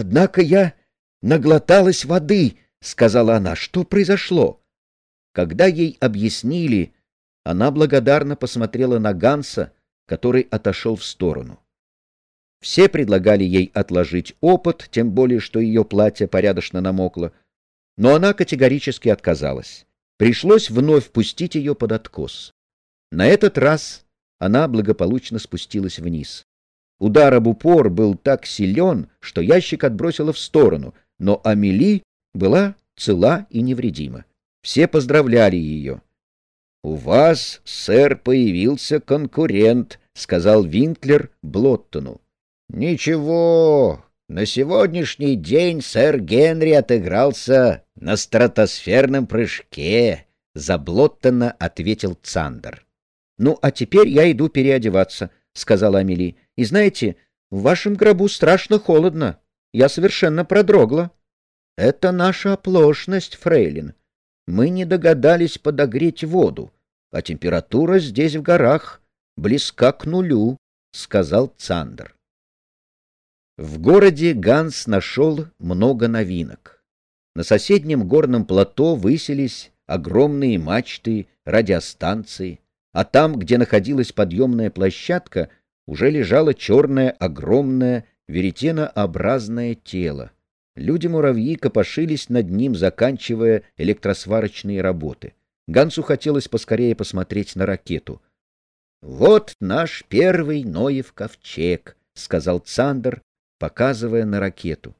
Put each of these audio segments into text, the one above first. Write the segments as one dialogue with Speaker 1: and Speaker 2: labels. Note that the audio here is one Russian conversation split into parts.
Speaker 1: Однако я наглоталась воды, — сказала она. Что произошло? Когда ей объяснили, она благодарно посмотрела на Ганса, который отошел в сторону. Все предлагали ей отложить опыт, тем более, что ее платье порядочно намокло, но она категорически отказалась. Пришлось вновь пустить ее под откос. На этот раз она благополучно спустилась вниз. Удар об упор был так силен, что ящик отбросило в сторону, но Амели была цела и невредима. Все поздравляли ее. — У вас, сэр, появился конкурент, — сказал Винклер Блоттону. — Ничего, на сегодняшний день сэр Генри отыгрался на стратосферном прыжке, — заблоттано ответил Цандер. — Ну, а теперь я иду переодеваться, — сказала Амели. — И знаете, в вашем гробу страшно холодно. Я совершенно продрогла. — Это наша оплошность, фрейлин. Мы не догадались подогреть воду, а температура здесь в горах близка к нулю, — сказал Цандер. В городе Ганс нашел много новинок. На соседнем горном плато высились огромные мачты радиостанции, а там, где находилась подъемная площадка, уже лежало черное огромное веретенообразное тело. Люди-муравьи копошились над ним, заканчивая электросварочные работы. Гансу хотелось поскорее посмотреть на ракету. — Вот наш первый Ноев ковчег, — сказал Цандер, показывая на ракету.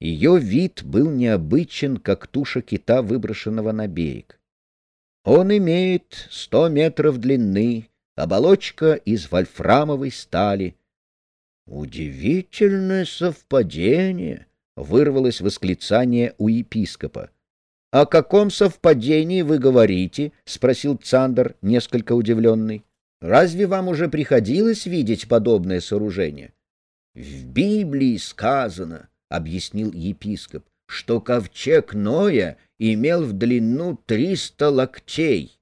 Speaker 1: Ее вид был необычен, как туша кита, выброшенного на берег. Он имеет сто метров длины, оболочка из вольфрамовой стали. Удивительное совпадение, вырвалось восклицание у епископа. — О каком совпадении вы говорите? — спросил Цандер, несколько удивленный. — Разве вам уже приходилось видеть подобное сооружение? В Библии сказано, — объяснил епископ, — что ковчег Ноя имел в длину триста локтей.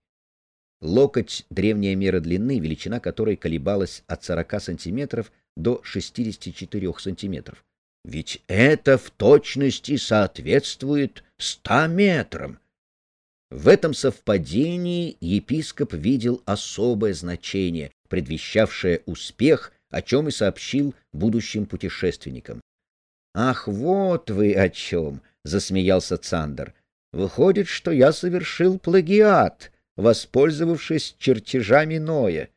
Speaker 1: Локоть — древняя мера длины, величина которой колебалась от сорока сантиметров до шестидесяти четырех сантиметров. Ведь это в точности соответствует ста метрам. В этом совпадении епископ видел особое значение, предвещавшее успех о чем и сообщил будущим путешественникам. «Ах, вот вы о чем!» — засмеялся Цандер. «Выходит, что я совершил плагиат, воспользовавшись чертежами Ноя.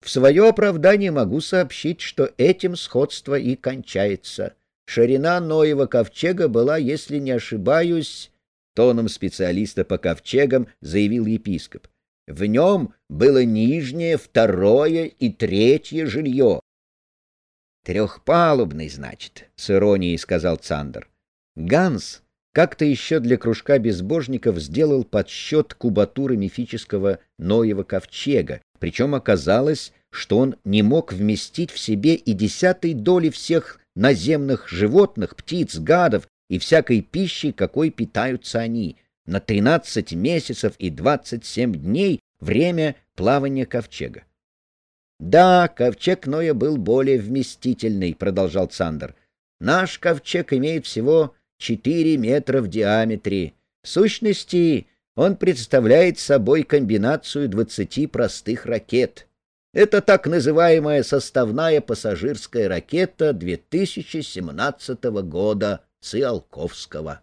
Speaker 1: В свое оправдание могу сообщить, что этим сходство и кончается. Ширина Ноева ковчега была, если не ошибаюсь, тоном специалиста по ковчегам заявил епископ. В нем было нижнее, второе и третье жилье. Трехпалубный, значит, — с иронией сказал Цандер. Ганс как-то еще для кружка безбожников сделал подсчет кубатуры мифического Ноева ковчега, причем оказалось, что он не мог вместить в себе и десятой доли всех наземных животных, птиц, гадов и всякой пищи, какой питаются они. На тринадцать месяцев и двадцать семь дней время плавания ковчега. Да, ковчег Ноя был более вместительный, продолжал Цандер. Наш ковчег имеет всего четыре метра в диаметре. В сущности, он представляет собой комбинацию двадцати простых ракет. Это так называемая составная пассажирская ракета 2017 года Циолковского.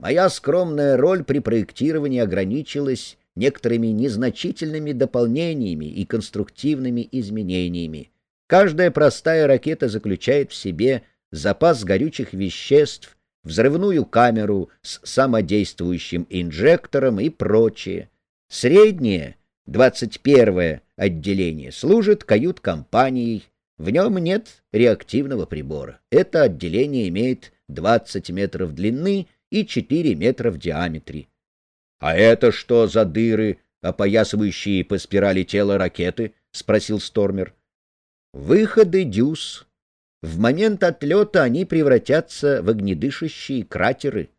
Speaker 1: Моя скромная роль при проектировании ограничилась некоторыми незначительными дополнениями и конструктивными изменениями. Каждая простая ракета заключает в себе запас горючих веществ, взрывную камеру с самодействующим инжектором и прочее. Среднее, 21-е отделение, служит кают-компанией. В нем нет реактивного прибора. Это отделение имеет 20 метров длины и 4 метра в диаметре. — А это что за дыры, опоясывающие по спирали тела ракеты? — спросил Стормер. — Выходы дюз. В момент отлета они превратятся в огнедышащие кратеры.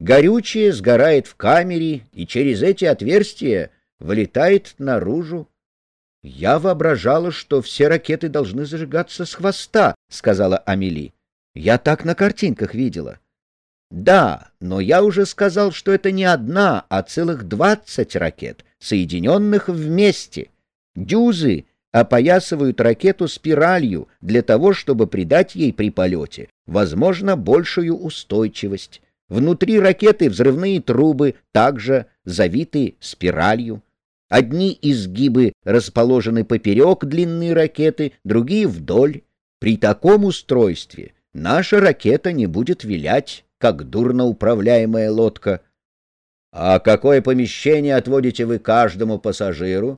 Speaker 1: Горючее сгорает в камере и через эти отверстия вылетает наружу. — Я воображала, что все ракеты должны зажигаться с хвоста, — сказала Амели. Я так на картинках видела. Да, но я уже сказал, что это не одна, а целых двадцать ракет, соединенных вместе. Дюзы опоясывают ракету спиралью для того, чтобы придать ей при полете, возможно, большую устойчивость. Внутри ракеты взрывные трубы также завиты спиралью. Одни изгибы расположены поперек длины ракеты, другие вдоль. При таком устройстве наша ракета не будет вилять, как дурно управляемая лодка. А какое помещение отводите вы каждому пассажиру?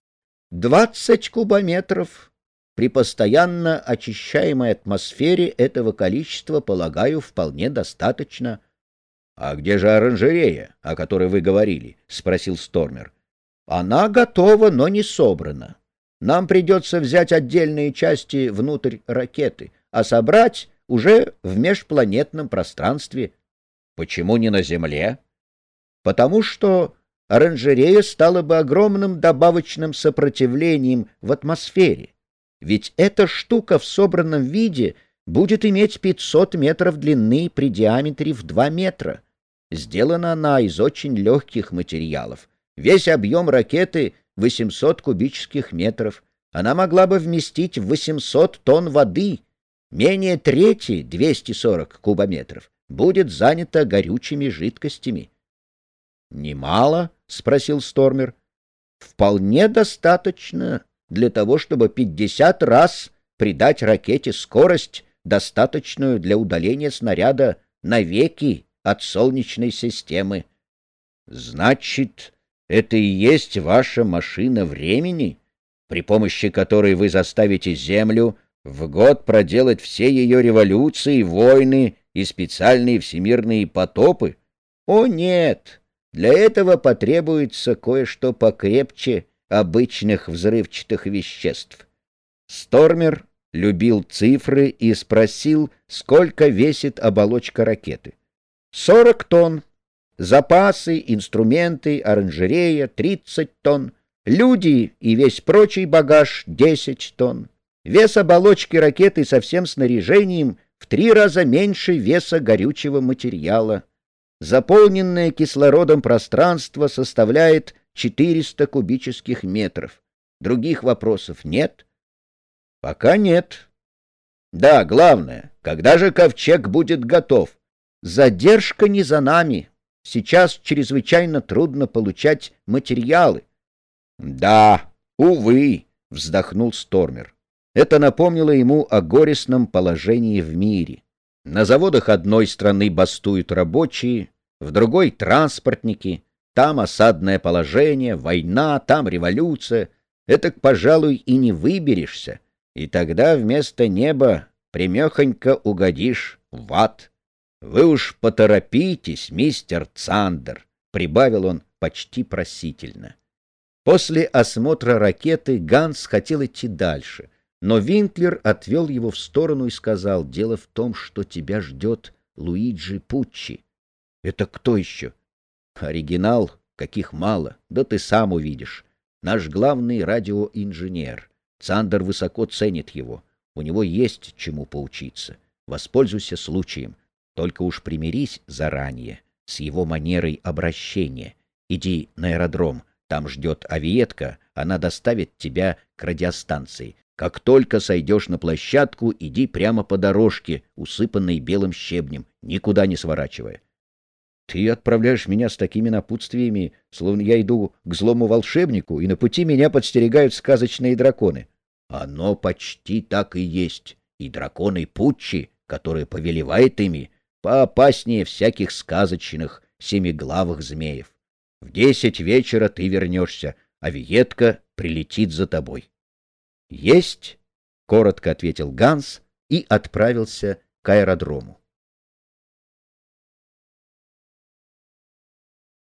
Speaker 1: Двадцать кубометров. При постоянно очищаемой атмосфере этого количества, полагаю, вполне достаточно. — А где же оранжерея, о которой вы говорили? — спросил Стормер. — Она готова, но не собрана. Нам придется взять отдельные части внутрь ракеты, а собрать уже в межпланетном пространстве. — Почему не на Земле? — Потому что оранжерея стала бы огромным добавочным сопротивлением в атмосфере. Ведь эта штука в собранном виде будет иметь 500 метров длины при диаметре в 2 метра. Сделана она из очень легких материалов. Весь объем ракеты — 800 кубических метров. Она могла бы вместить 800 тонн воды. Менее трети, 240 кубометров, будет занята горючими жидкостями. Немало, — спросил Стормер. — Вполне достаточно для того, чтобы пятьдесят раз придать ракете скорость, достаточную для удаления снаряда навеки от Солнечной системы. — Значит, это и есть ваша машина времени, при помощи которой вы заставите Землю в год проделать все ее революции, войны и специальные всемирные потопы? О, нет! Для этого потребуется кое-что покрепче обычных взрывчатых веществ. Стормер любил цифры и спросил, сколько весит оболочка ракеты. «Сорок тонн. Запасы, инструменты, оранжерея — тридцать тонн. Люди и весь прочий багаж — десять тонн. Вес оболочки ракеты со всем снаряжением в три раза меньше веса горючего материала — Заполненное кислородом пространство составляет 400 кубических метров. Других вопросов нет? Пока нет. Да, главное, когда же ковчег будет готов? Задержка не за нами. Сейчас чрезвычайно трудно получать материалы. Да, увы, вздохнул Стормер. Это напомнило ему о горестном положении в мире. На заводах одной страны бастуют рабочие, в другой — транспортники, там осадное положение, война, там революция. Это, пожалуй, и не выберешься, и тогда вместо неба примехонько угодишь в ад. Вы уж поторопитесь, мистер Цандер, — прибавил он почти просительно. После осмотра ракеты Ганс хотел идти дальше, но Винклер отвел его в сторону и сказал, «Дело в том, что тебя ждет Луиджи Пуччи. Это кто еще? Оригинал, каких мало, да ты сам увидишь. Наш главный радиоинженер. Цандер высоко ценит его. У него есть чему поучиться. Воспользуйся случаем. Только уж примирись заранее с его манерой обращения. Иди на аэродром, там ждет авиетка, она доставит тебя к радиостанции. Как только сойдешь на площадку, иди прямо по дорожке, усыпанной белым щебнем, никуда не сворачивая. Ты отправляешь меня с такими напутствиями, словно я иду к злому волшебнику, и на пути меня подстерегают сказочные драконы. Оно почти так и есть. И драконы Путчи, которые повелевает ими, поопаснее всяких сказочных семиглавых змеев. В десять вечера ты вернешься, а Виетка прилетит за тобой. — Есть, — коротко ответил Ганс и отправился к аэродрому.